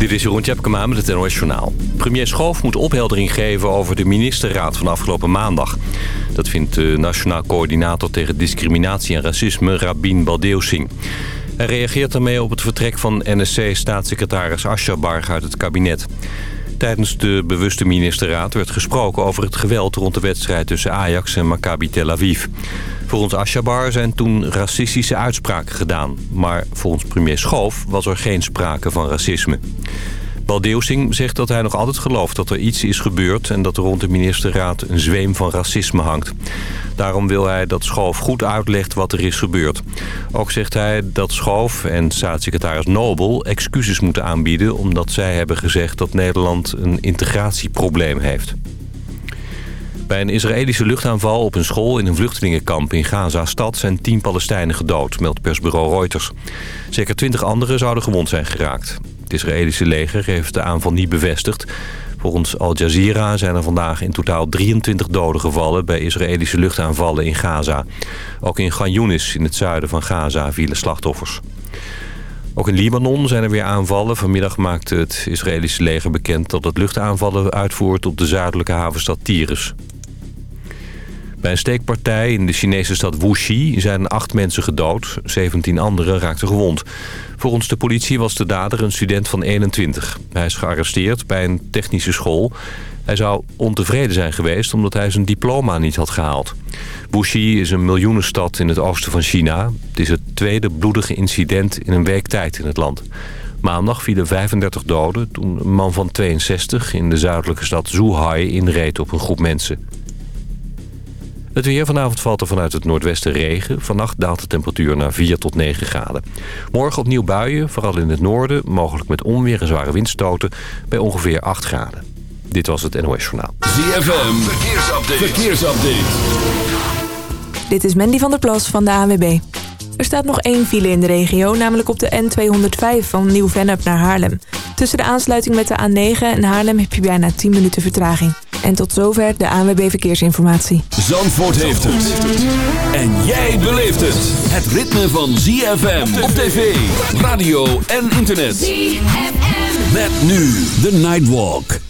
Dit is Jeroen Tjepkema met het NOS Journaal. Premier Schoof moet opheldering geven over de ministerraad van afgelopen maandag. Dat vindt de Nationaal Coördinator tegen Discriminatie en Racisme, Rabin Baldeusing. Hij reageert daarmee op het vertrek van NSC-staatssecretaris Aschabarg uit het kabinet. Tijdens de bewuste ministerraad werd gesproken over het geweld rond de wedstrijd tussen Ajax en Maccabi Tel Aviv. Volgens Ashabar zijn toen racistische uitspraken gedaan. Maar volgens premier Schoof was er geen sprake van racisme. Baldeusing zegt dat hij nog altijd gelooft dat er iets is gebeurd... en dat er rond de ministerraad een zweem van racisme hangt. Daarom wil hij dat Schoof goed uitlegt wat er is gebeurd. Ook zegt hij dat Schoof en staatssecretaris Nobel excuses moeten aanbieden... omdat zij hebben gezegd dat Nederland een integratieprobleem heeft. Bij een Israëlische luchtaanval op een school in een vluchtelingenkamp in Gaza-stad zijn tien Palestijnen gedood, meldt persbureau Reuters. Zeker twintig anderen zouden gewond zijn geraakt. Het Israëlische leger heeft de aanval niet bevestigd. Volgens Al Jazeera zijn er vandaag in totaal 23 doden gevallen bij Israëlische luchtaanvallen in Gaza. Ook in Gan Yunis in het zuiden van Gaza vielen slachtoffers. Ook in Libanon zijn er weer aanvallen. Vanmiddag maakte het Israëlische leger bekend dat het luchtaanvallen uitvoert op de zuidelijke havenstad Tyrus. Bij een steekpartij in de Chinese stad Wuxi zijn acht mensen gedood. 17 anderen raakten gewond. Volgens de politie was de dader een student van 21. Hij is gearresteerd bij een technische school. Hij zou ontevreden zijn geweest omdat hij zijn diploma niet had gehaald. Wuxi is een miljoenenstad in het oosten van China. Het is het tweede bloedige incident in een week tijd in het land. Maandag vielen 35 doden toen een man van 62 in de zuidelijke stad Zhuhai inreed op een groep mensen. Het weer vanavond valt er vanuit het noordwesten regen. Vannacht daalt de temperatuur naar 4 tot 9 graden. Morgen opnieuw buien, vooral in het noorden. Mogelijk met onweer en zware windstoten bij ongeveer 8 graden. Dit was het NOS Journaal. ZFM, verkeersupdate. verkeersupdate. Dit is Mandy van der Plas van de ANWB. Er staat nog één file in de regio, namelijk op de N205 van Nieuw-Vennep naar Haarlem. Tussen de aansluiting met de A9 en Haarlem heb je bijna 10 minuten vertraging. En tot zover de ANWB Verkeersinformatie. Zandvoort heeft het. En jij beleeft het. Het ritme van ZFM op tv, radio en internet. ZFM. Met nu de Nightwalk.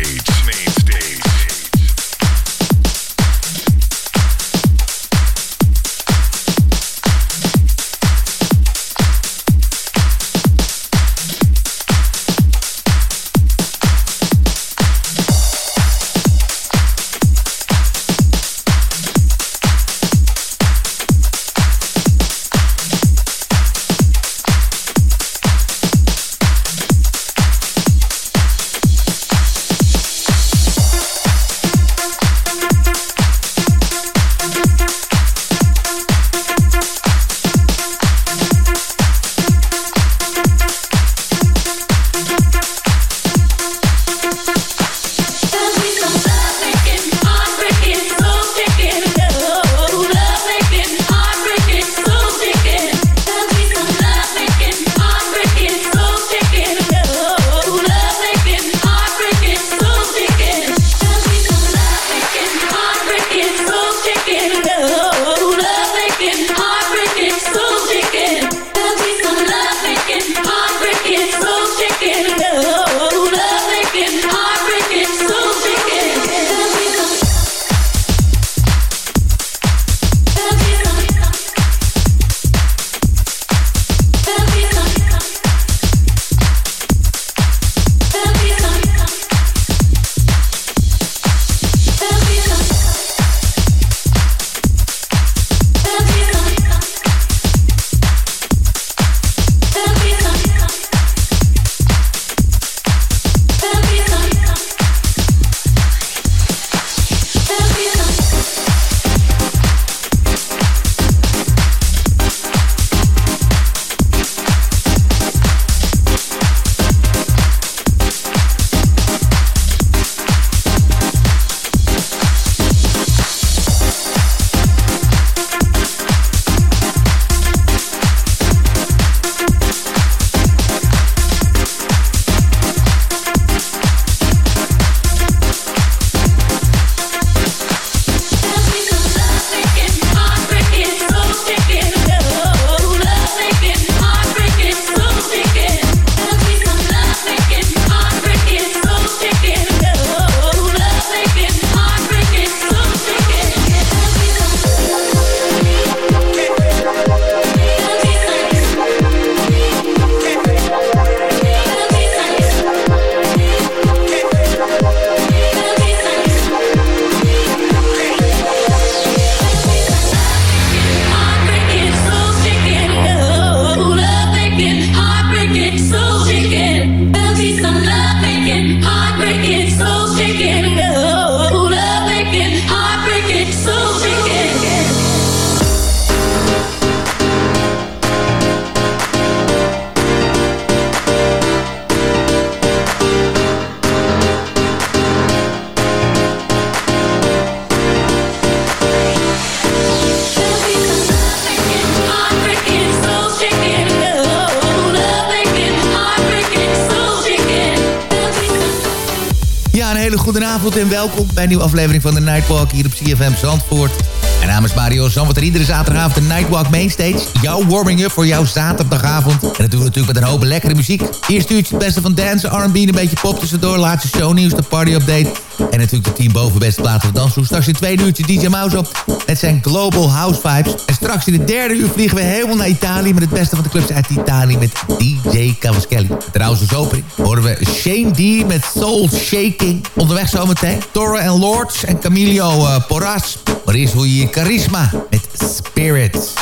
Een nieuwe aflevering van de Nightwalk hier op CFM Zandvoort. Mijn naam is Mario Zandvoort en iedere zaterdagavond de Nightwalk Mainstage. Jouw warming-up voor jouw zaterdagavond. En dat doen we natuurlijk met een hoop lekkere muziek. Eerst uurtje het beste van dance, R&B, een beetje pop tussendoor. Laatste shownieuws, de party-update. En natuurlijk de team boven beste platen van dansgroep. Straks in twee uurtje DJ Mouse op met zijn Global House Vibes. En straks in de derde uur vliegen we helemaal naar Italië... met het beste van de clubs uit Italië met DJ Cavaschelli. Trouwens als opening horen we Shane D met Soul Shaking. Onderweg zometeen Toro en Lords en Camilio uh, Porras. Maar eerst hoor je Charisma met Spirit.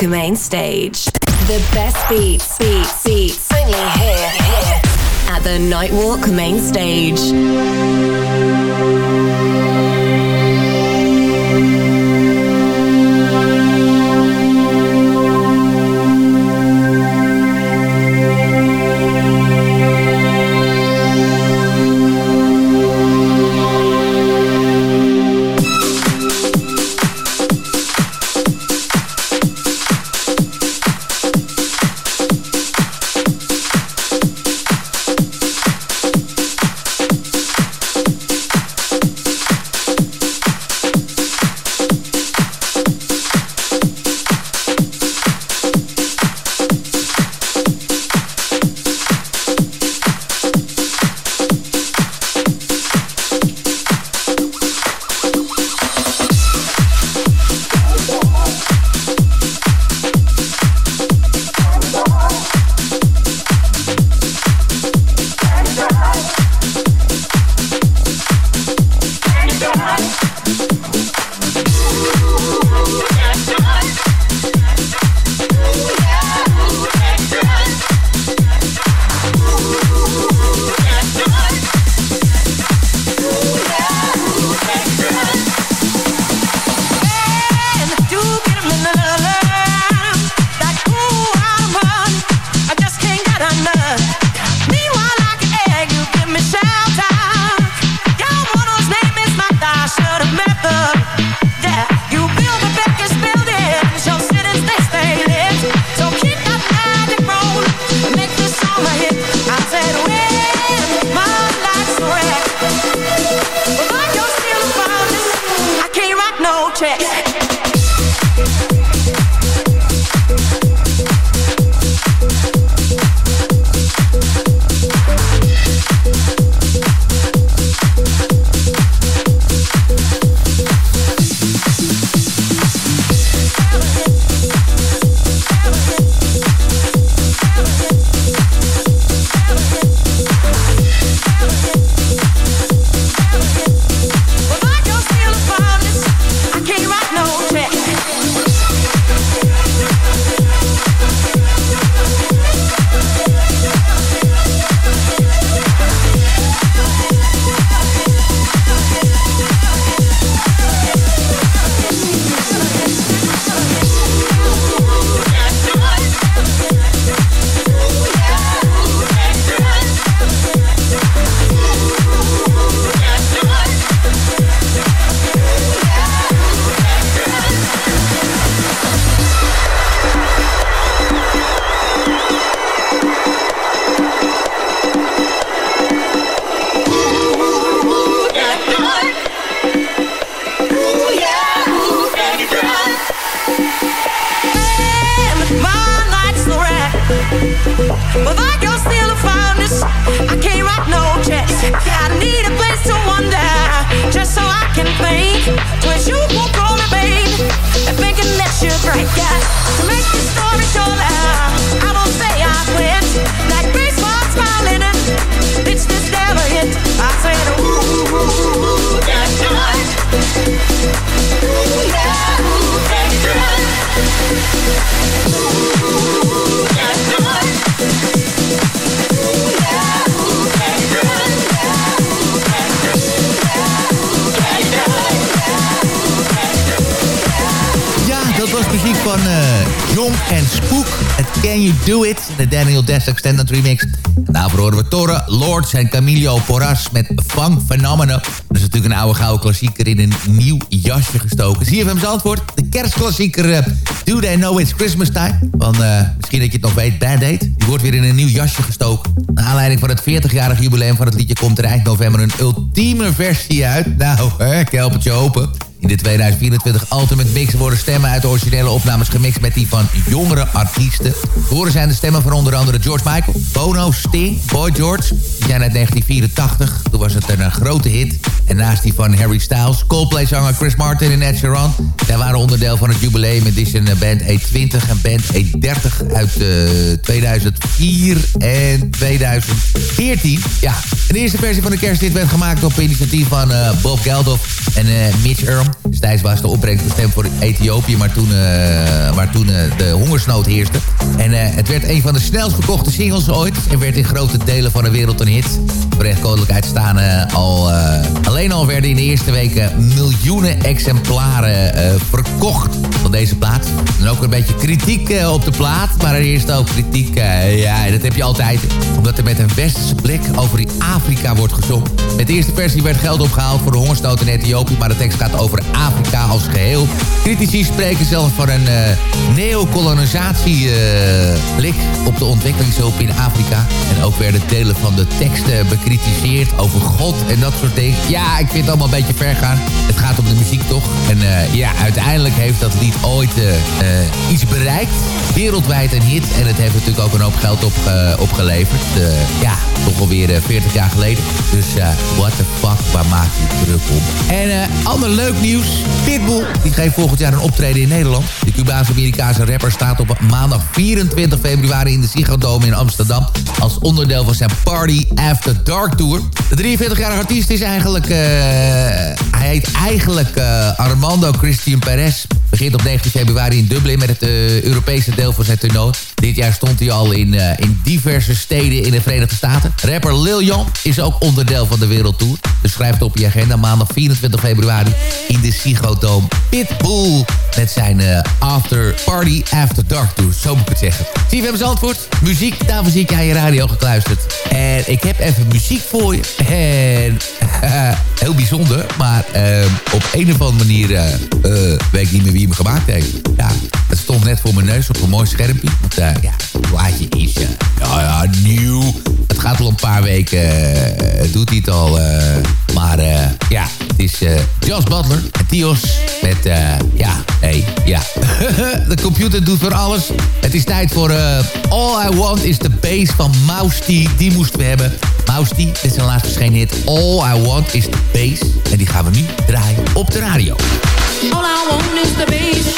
Nightwalk Main Stage. The best beats, beats, beats, only here, here at the Nightwalk Main Stage. Extended Remix. Daarvoor horen we Torre, Lords en Camilio Porras met Fang Phenomena. Dat is natuurlijk een oude gouden klassieker in een nieuw jasje gestoken. Zie je hem antwoord? De kerstklassieker uh, Do They Know It's Christmas Time? Want uh, misschien dat je het nog weet, Bad Date. Die wordt weer in een nieuw jasje gestoken. Naar aanleiding van het 40-jarig jubileum van het liedje... komt er eind november een ultieme versie uit. Nou, ik help het je open. In de 2024 Ultimate Mix worden stemmen uit de originele opnames gemixt met die van jongere artiesten. Horen zijn de stemmen van onder andere George Michael, Bono, Sting, Boy George. Die zijn uit 1984. Toen was het een grote hit. En naast die van Harry Styles, Coldplay-zanger Chris Martin en Ed Sheeran. Zij waren onderdeel van het jubileum edition band E20 en band E30 uit uh, eh, 2004 en 2014. Ja, de eerste versie van de kersthit werd gemaakt op initiatief van Bob Geldof en Mitch Earl. Destijds was de opbrengst bestemd voor Ethiopië, maar toen, waar toen de hongersnood heerste. En het werd een van de snelst verkochte singles ooit. En werd in grote delen van de wereld een hit. Koninklijkheid staan al... alleen al werden in de eerste weken miljoenen exemplaren verkocht van deze plaat. En ook een beetje kritiek op de plaat. Maar er eerst ook kritiek. ja, dat heb je altijd. Omdat er met een westerse blik over Afrika wordt gezongen. Met de eerste versie werd geld opgehaald voor de hongersnood in Ethiopië. Maar de tekst gaat over Afrika als geheel. Critici spreken zelfs van een uh, neocolonisatie-blik uh, op de ontwikkelingshulp in Afrika. En ook werden delen van de teksten bekritiseerd over God en dat soort dingen. Ja, ik vind het allemaal een beetje ver gaan. Het gaat om de muziek toch? En ja, uiteindelijk heeft dat lied ooit iets bereikt. Wereldwijd een hit. En het heeft natuurlijk ook een hoop geld op, opgeleverd. ja, toch alweer 40 jaar geleden. Dus what the fuck, waar maakt hij druk om? En ander leuk nieuws. Pitbull, die geeft volgend jaar een optreden in Nederland. De Cubaanse-Amerikaanse rapper staat op maandag 24 februari in de Ziggo Dome in Amsterdam. Als onderdeel van zijn Party After Dark Tour. De 43-jarige artiest is eigenlijk... Uh, hij heet eigenlijk uh, Armando Christian Perez. Begint op 19 februari in Dublin met het uh, Europese deel van zijn toernooi. Dit jaar stond hij al in, in diverse steden in de Verenigde Staten. Rapper Lil Jon is ook onderdeel van de Wereldtour. Dus schrijf op je agenda maandag 24 februari in de Ziggo Dome. Pitbull met zijn After Party After Dark Tour. Zo moet ik het zeggen. Zie je, we hebben antwoord. Muziek, daarvoor zie ik aan je radio gekluisterd. En ik heb even muziek voor je. En heel bijzonder, maar op een of andere manier weet ik niet meer wie hem gemaakt heeft. Ja, het stond net voor mijn neus op een mooi schermpje. Want ja, het plaatje is ja, ja, nieuw. Het gaat al een paar weken, doet hij het al. maar ja, het is Josh Butler en Tios met, ja, hey, ja. de computer doet voor alles. Het is tijd voor All I Want is the Bass van Mousty. Die moesten we hebben. Mousty, dit is zijn laatste verschenen hit. All I Want is the Bass. En die gaan we nu draaien op de radio. All I want is the bass.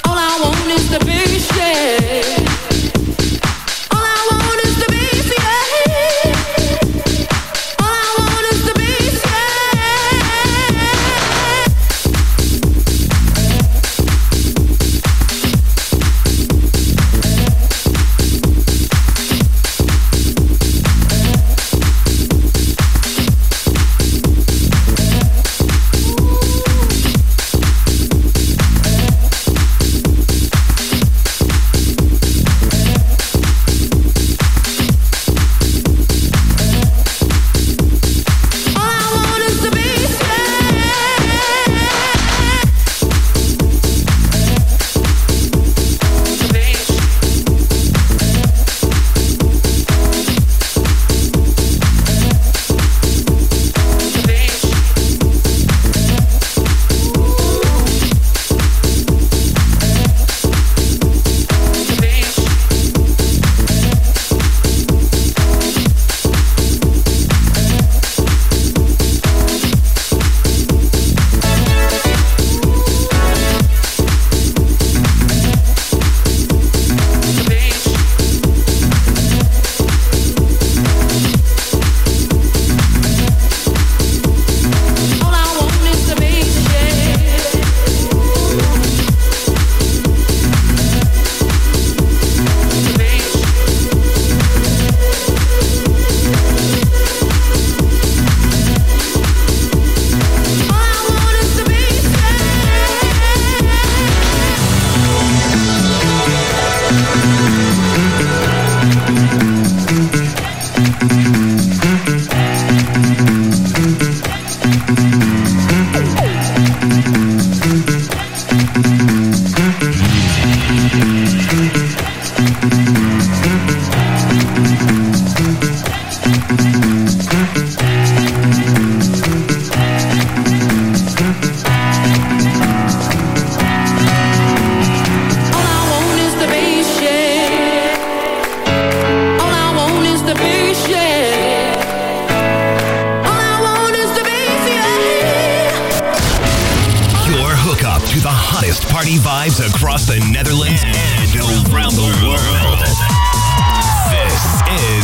All I want is the bass.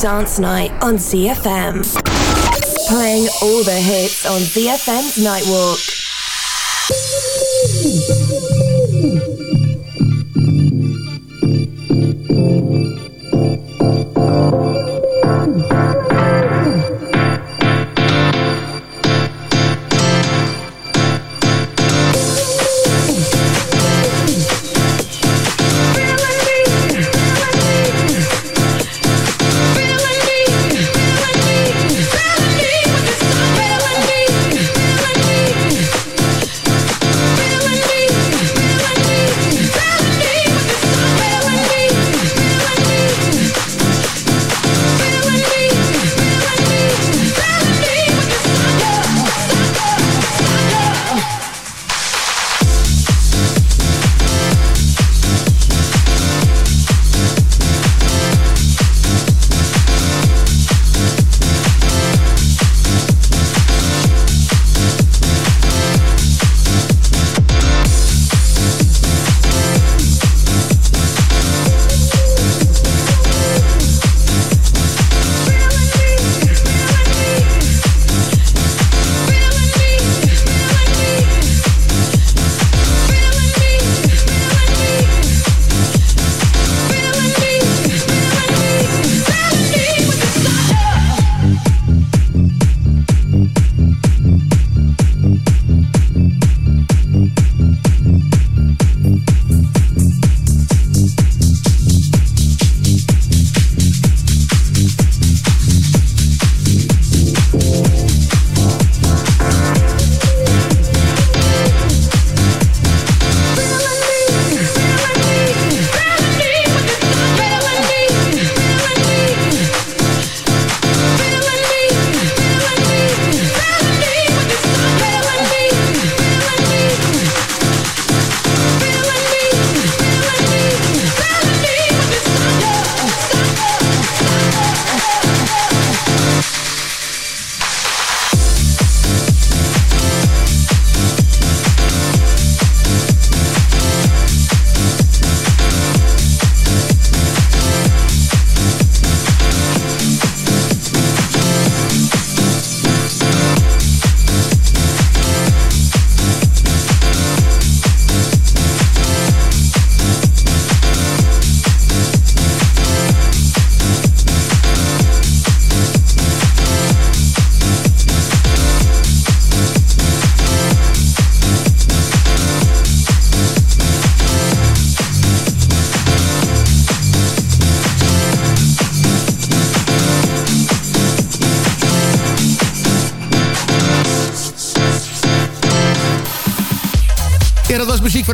Dance Night on ZFM. Playing all the hits on ZFM's Nightwalk.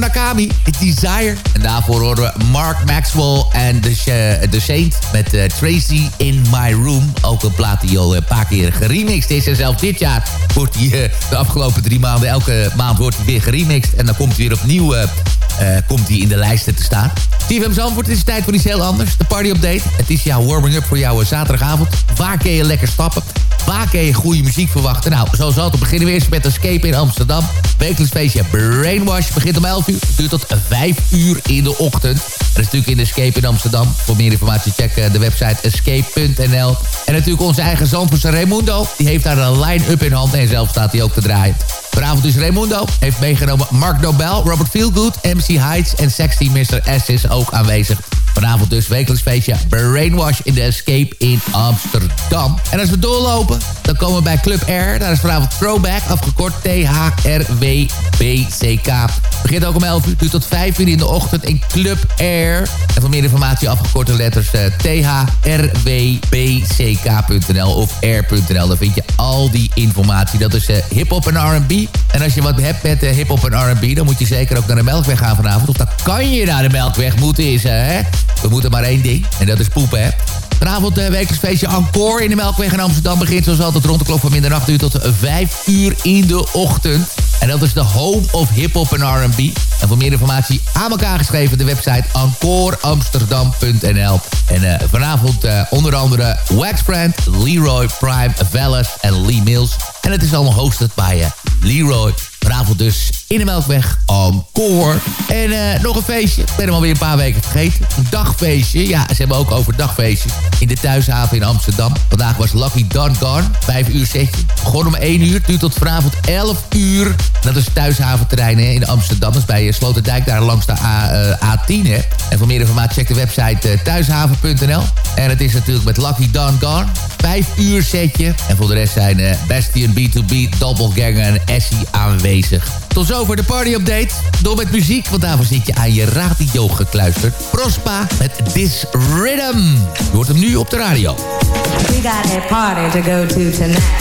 Van Nakami. Desire. En daarvoor horen we Mark Maxwell en The, The Saint met uh, Tracy in My Room. Ook een plaat die al een paar keer geremixed is. En zelfs dit jaar wordt die de afgelopen drie maanden, elke maand wordt hij weer geremixed. En dan komt hij weer opnieuw komt hij in de lijsten te staan. TVM Zandvoort, het is tijd voor iets heel anders. De party update. Het is jouw warming-up voor jouw zaterdagavond. Waar kun je lekker stappen? Waar kun je goede muziek verwachten? Nou, zoals altijd beginnen we eerst met Escape in Amsterdam. Wekelijks feestje Brainwash begint om 11 uur. Duurt tot 5 uur in de ochtend. Dat is natuurlijk in Escape in Amsterdam. Voor meer informatie check de website escape.nl. En natuurlijk onze eigen Zandvoortse Raimundo. Die heeft daar een line-up in hand en zelf staat hij ook te draaien. Vanavond dus Raimundo heeft meegenomen Mark Nobel, Robert Feelgood, MC Heights en Sexy Mr. S is ook aanwezig. Vanavond dus wekelijks feestje Brainwash in de Escape in Amsterdam. En als we doorlopen, dan komen we bij Club R. Daar is vanavond Throwback, afgekort THRWBCK. Begint ook om 11 uur, duurt tot 5 uur in de ochtend in Club R. En voor meer informatie afgekorte letters uh, thrwbck.nl of r.nl. Daar vind je al die informatie. Dat is uh, hip-hop en R&B. En als je wat hebt met uh, hip-hop en R&B, dan moet je zeker ook naar de Melkweg gaan vanavond. Of dan kan je naar de Melkweg moeten is, hè? We moeten maar één ding. En dat is poepen, hè. Vanavond uh, wekelijks feestje Encore in de Melkweg in Amsterdam. Begint zoals altijd rond de klok van middernacht uur tot 5 uur in de ochtend. En dat is de home of hip-hop en R&B. En voor meer informatie aan elkaar geschreven de website encoreamsterdam.nl. En uh, vanavond onder andere Waxbrand, Leroy Prime, Velas en Lee Mills. En het is allemaal hosted bij Leroy Vanavond dus in de Melkweg Encore. En uh, nog een feestje. Ik ben hem alweer een paar weken vergeten. Een dagfeestje. Ja, ze hebben ook over dagfeestjes. In de thuishaven in Amsterdam. Vandaag was Lucky Don Gone. Vijf uur setje. Begon om 1 uur. Duurt tot vanavond 11 uur. Dat is thuishaventerrein hè, in Amsterdam. Dat is bij Sloterdijk daar langs de A, uh, A10. Hè. En voor meer informatie check de website thuishaven.nl. En het is natuurlijk met Lucky Don Gone. Vijf uur setje. En voor de rest zijn Bastion B2B, Doppelganger en Essie aanwezig. Tot zover de party update. Door met muziek, want daarvoor zit je aan je radio gekluisterd. Prospa met This Rhythm. Je hoort hem nu op de radio. A party to go to tonight.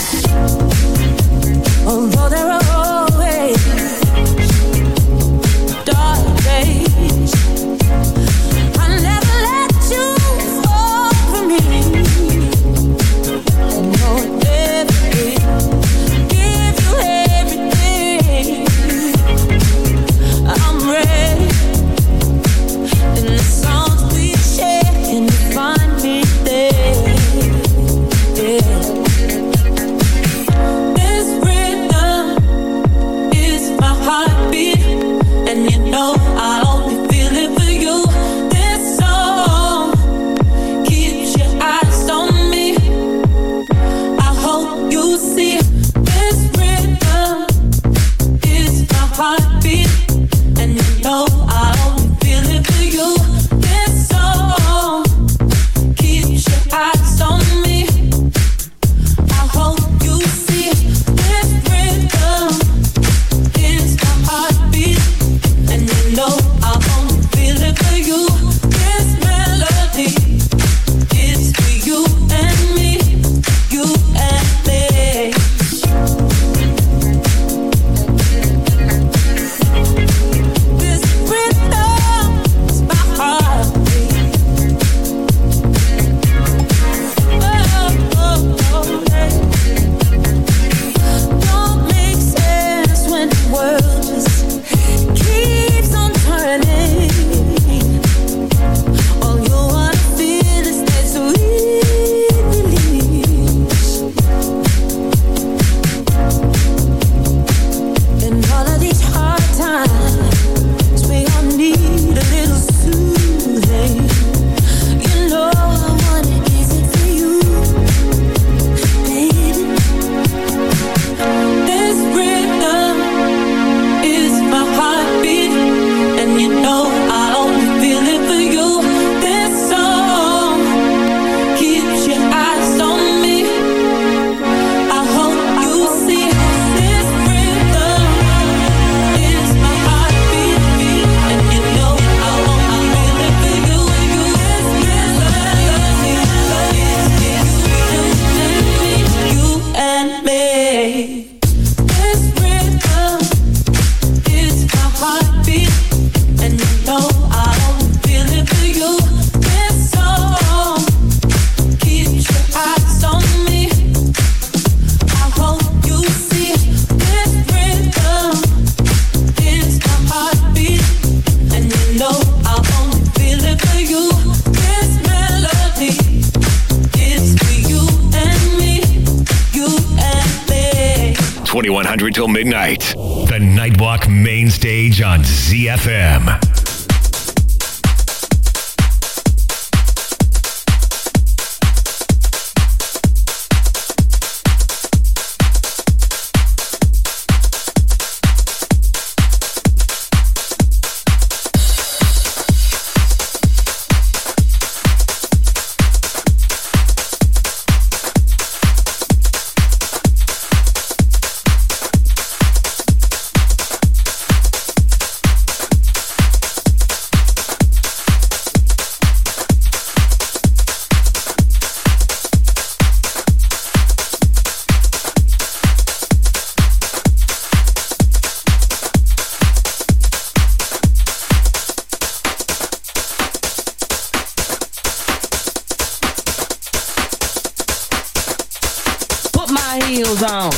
my heels on,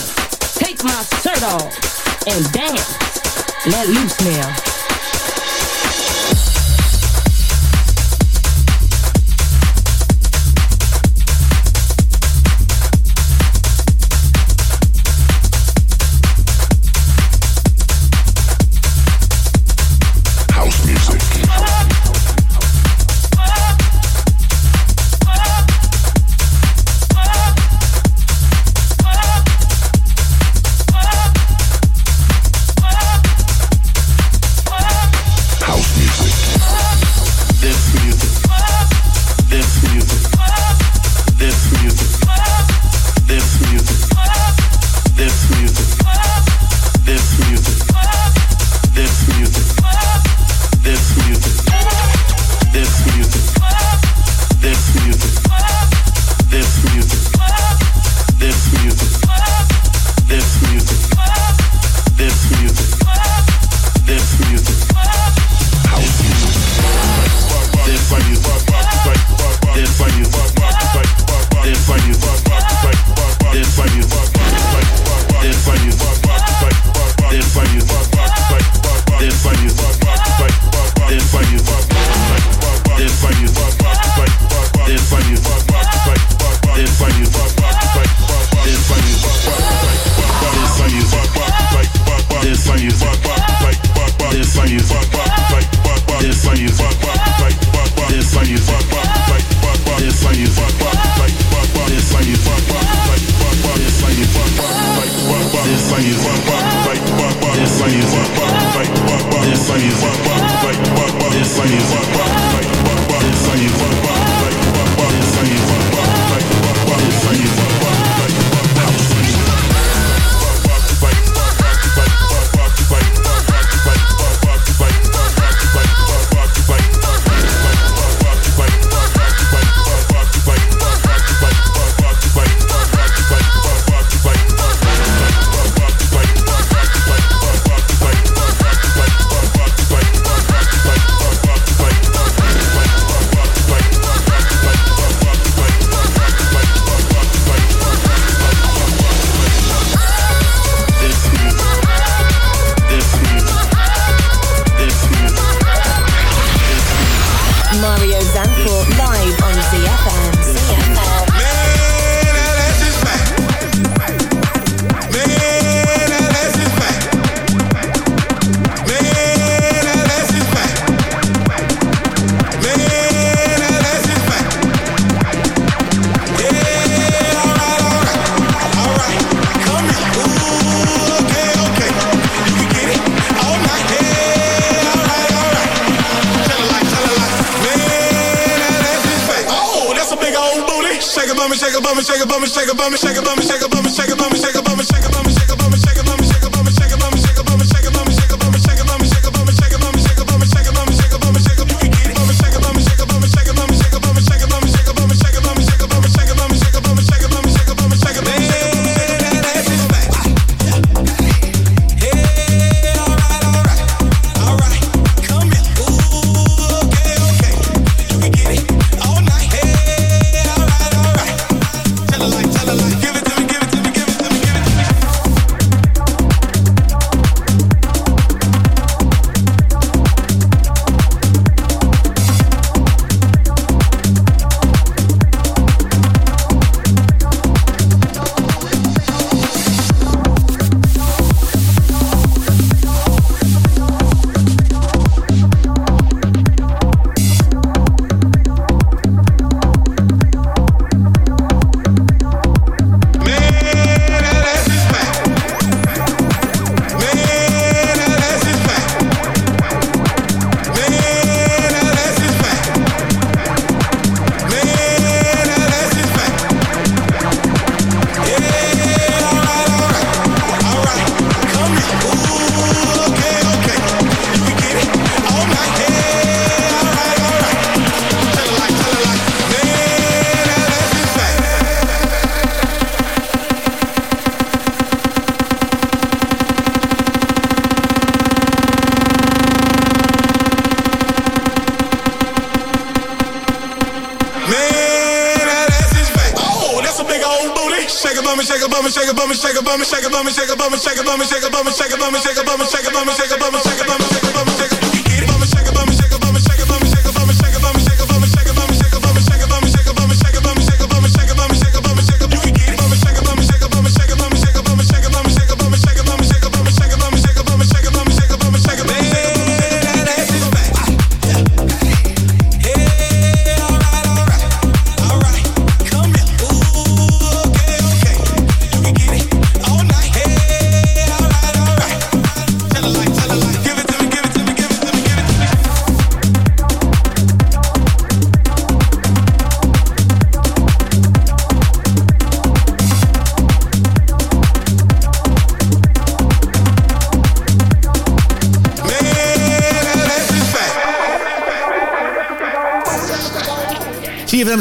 take my shirt off, and dance. Let loose now.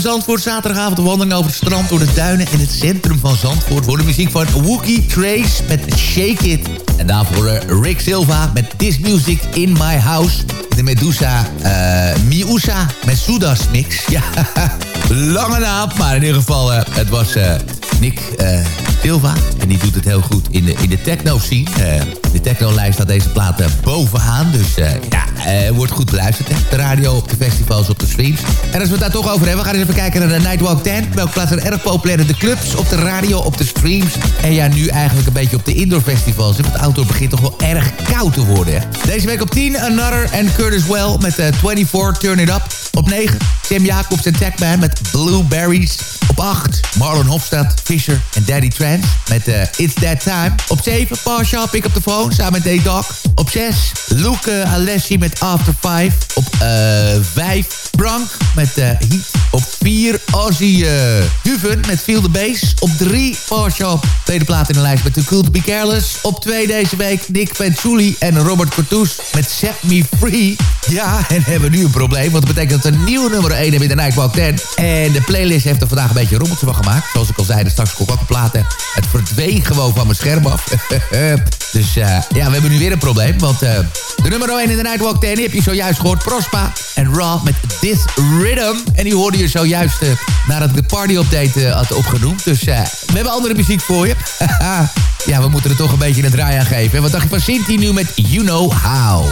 Zandvoort, zaterdagavond een wandeling over het strand... door de duinen in het centrum van Zandvoort... voor de muziek van Wookie Trace met Shake It. En daarvoor eh, Rick Silva met This Music in My House. De Medusa, eh Miusa met Sudas mix. Ja, lange naam, maar in ieder geval, eh, het was Nick Silva. En die doet het heel goed in de, in de techno-scene. Eh, de techno-lijst staat deze plaat eh, bovenaan. Dus eh, ja, wordt goed beluisterd. Hè? De radio, op de festivals, op de streams. En als we het daar toch over hebben, we gaan eens even kijken naar de Nightwalk 10. Welke plaats zijn erg populair in de clubs, op de radio, op de streams. En ja, nu eigenlijk een beetje op de indoor festivals. Want het outdoor begint toch wel erg koud te worden. Hè? Deze week op 10, Another en Curtis Well met eh, 24, Turn It Up. Op 9, Tim Jacobs en Techman met Blueberries. Op 8, Marlon Hofstad, Fisher en Daddy Trance met eh, It's That Time. Op 7, Pasha, Pick Up The Phone samen met D-Dog. Op 6, Luke eh, Alessi met After 5. Op 5, Brank met eh, Heat. Op 4, Ozzy eh Huven met Feel The Bass. Op 3, Pasha, tweede plaat in de lijst met Too Cool To Be Careless. Op 2 deze week, Nick Venturi en Robert Cortoes met Set Me Free. Ja, en hebben we nu een probleem, want dat betekent dat een nieuwe nummer 1 hebben in de Nightwalk 10. En de playlist heeft er vandaag een beetje rommeltje van gemaakt. Zoals ik al zei, straks kon ik ook platen. Het verdween gewoon van mijn scherm af. dus eh, ja, we hebben nu weer een probleem. Want eh, de nummer 1 in de Nightwalk 10 die heb je zojuist gehoord. Prospa en Raw met This Rhythm. En die hoorde je zojuist uh, nadat ik de party update had opgenoemd. Dus we hebben andere muziek voor je. ja, we moeten er toch een beetje een draai aan geven. Wat dacht je van Sinti nu met? You know how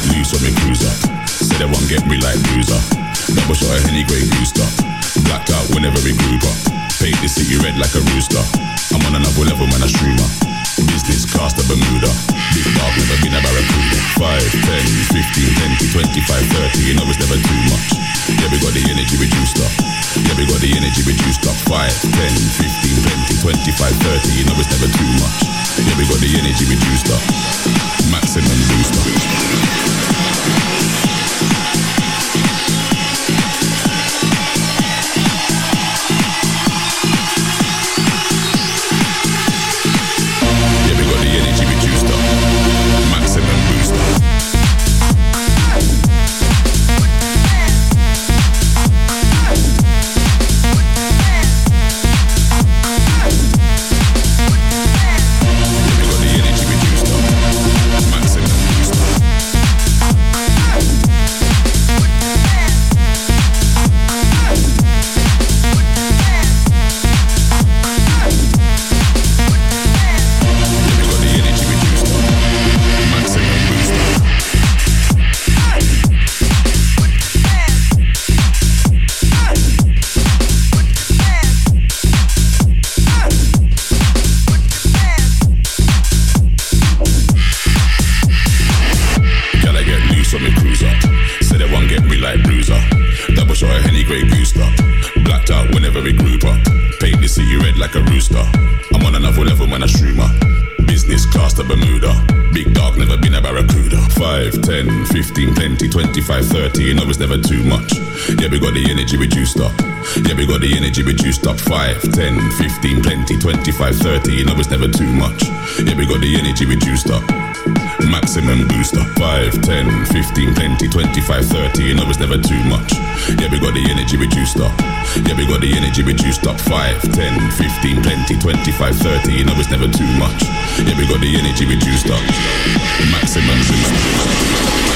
get loose on me cruiser. Say they won't get me like loser. Double shot of Henny Grey Booster. Blacked out whenever we group up. Paint the city red like a rooster. I'm on another level, man, a streamer. Business class to Bermuda. Big dog, never been a barracuda. 5, 10, 15, 20, 25, 30. You know it's never too much. Yeah, we got the energy reduced up. Yeah, we got the energy reduced up. 5, 10, 15, 20, 25, 30. You know it's never too much. Yeah, we got the energy reduced up. Maximum booster. 10, 15, 20, 25, 30. You know it's never too much. Yeah, we got the energy reduced up. Maximum booster. 5, 10, 15, 20, 25, 30 You know it's never too much. Yeah, we got the energy reduced up Yeah, we got the energy reduced up 5, 10, 15, 20, 25, 30 You know it's never too much. Yeah, we got the energy reduced up Maximum booster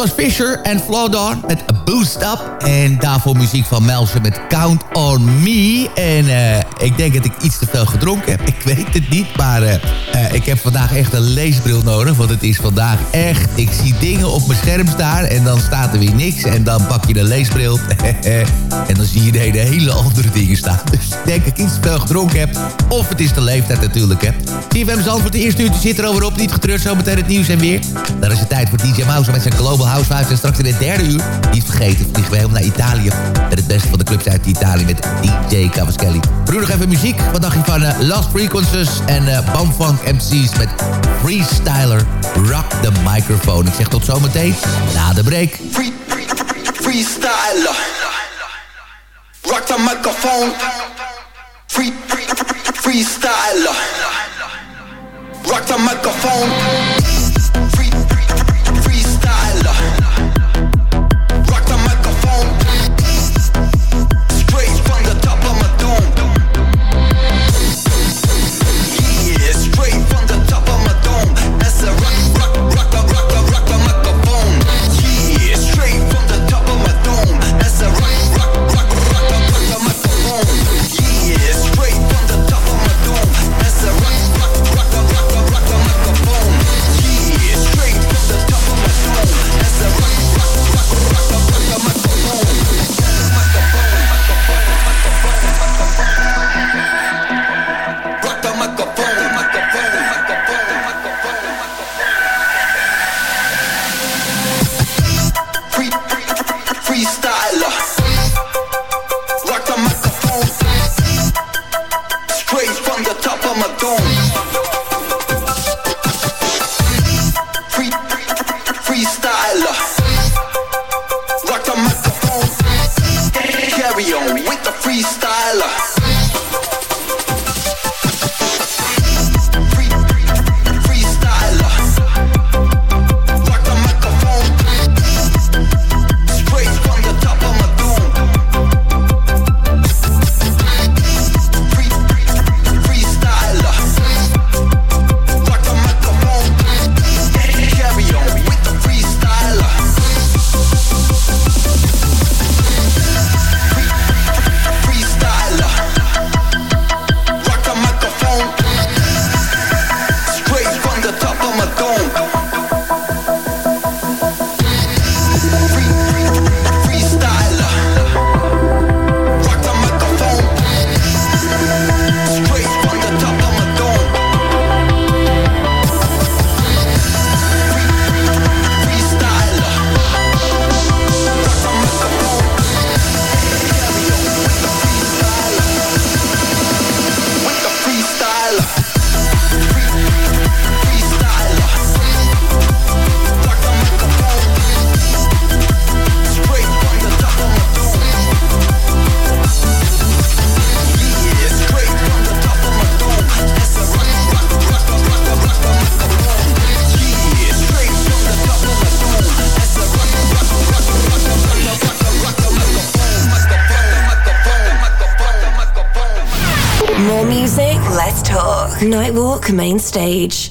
was Fisher en Flowdown met A Boost Up. En daarvoor muziek van Melsen met Count On Me. En eh, ik denk dat ik iets te veel gedronken heb. Ik weet het niet, maar eh, ik heb vandaag echt een leesbril nodig. Want het is vandaag echt... Ik zie dingen op mijn scherm staan en dan staat er weer niks. En dan pak je de leesbril en dan zie je de hele andere dingen staan. Dus ik denk dat ik iets te veel gedronken heb. Of het is de leeftijd natuurlijk, hè. CFM Zandvoort, de eerste uurtje zit er over op. Niet getreurd, zometeen het nieuws en weer. Dan is het tijd voor DJ Mouse met zijn Global House Vibes. En straks in het derde uur, niet vergeten, vliegen we helemaal naar Italië. Met het beste van de clubs uit Italië met DJ Cavaschelli. Doen nog even muziek. Wat dacht je van eh, Lost Frequencies en uh, Bamfunk MC's met Freestyler Rock the Microphone. Ik zeg tot zometeen na de break. Free, freestyler. Rock the microphone. Free, free, freestyler. Rock the microphone. Main Stage.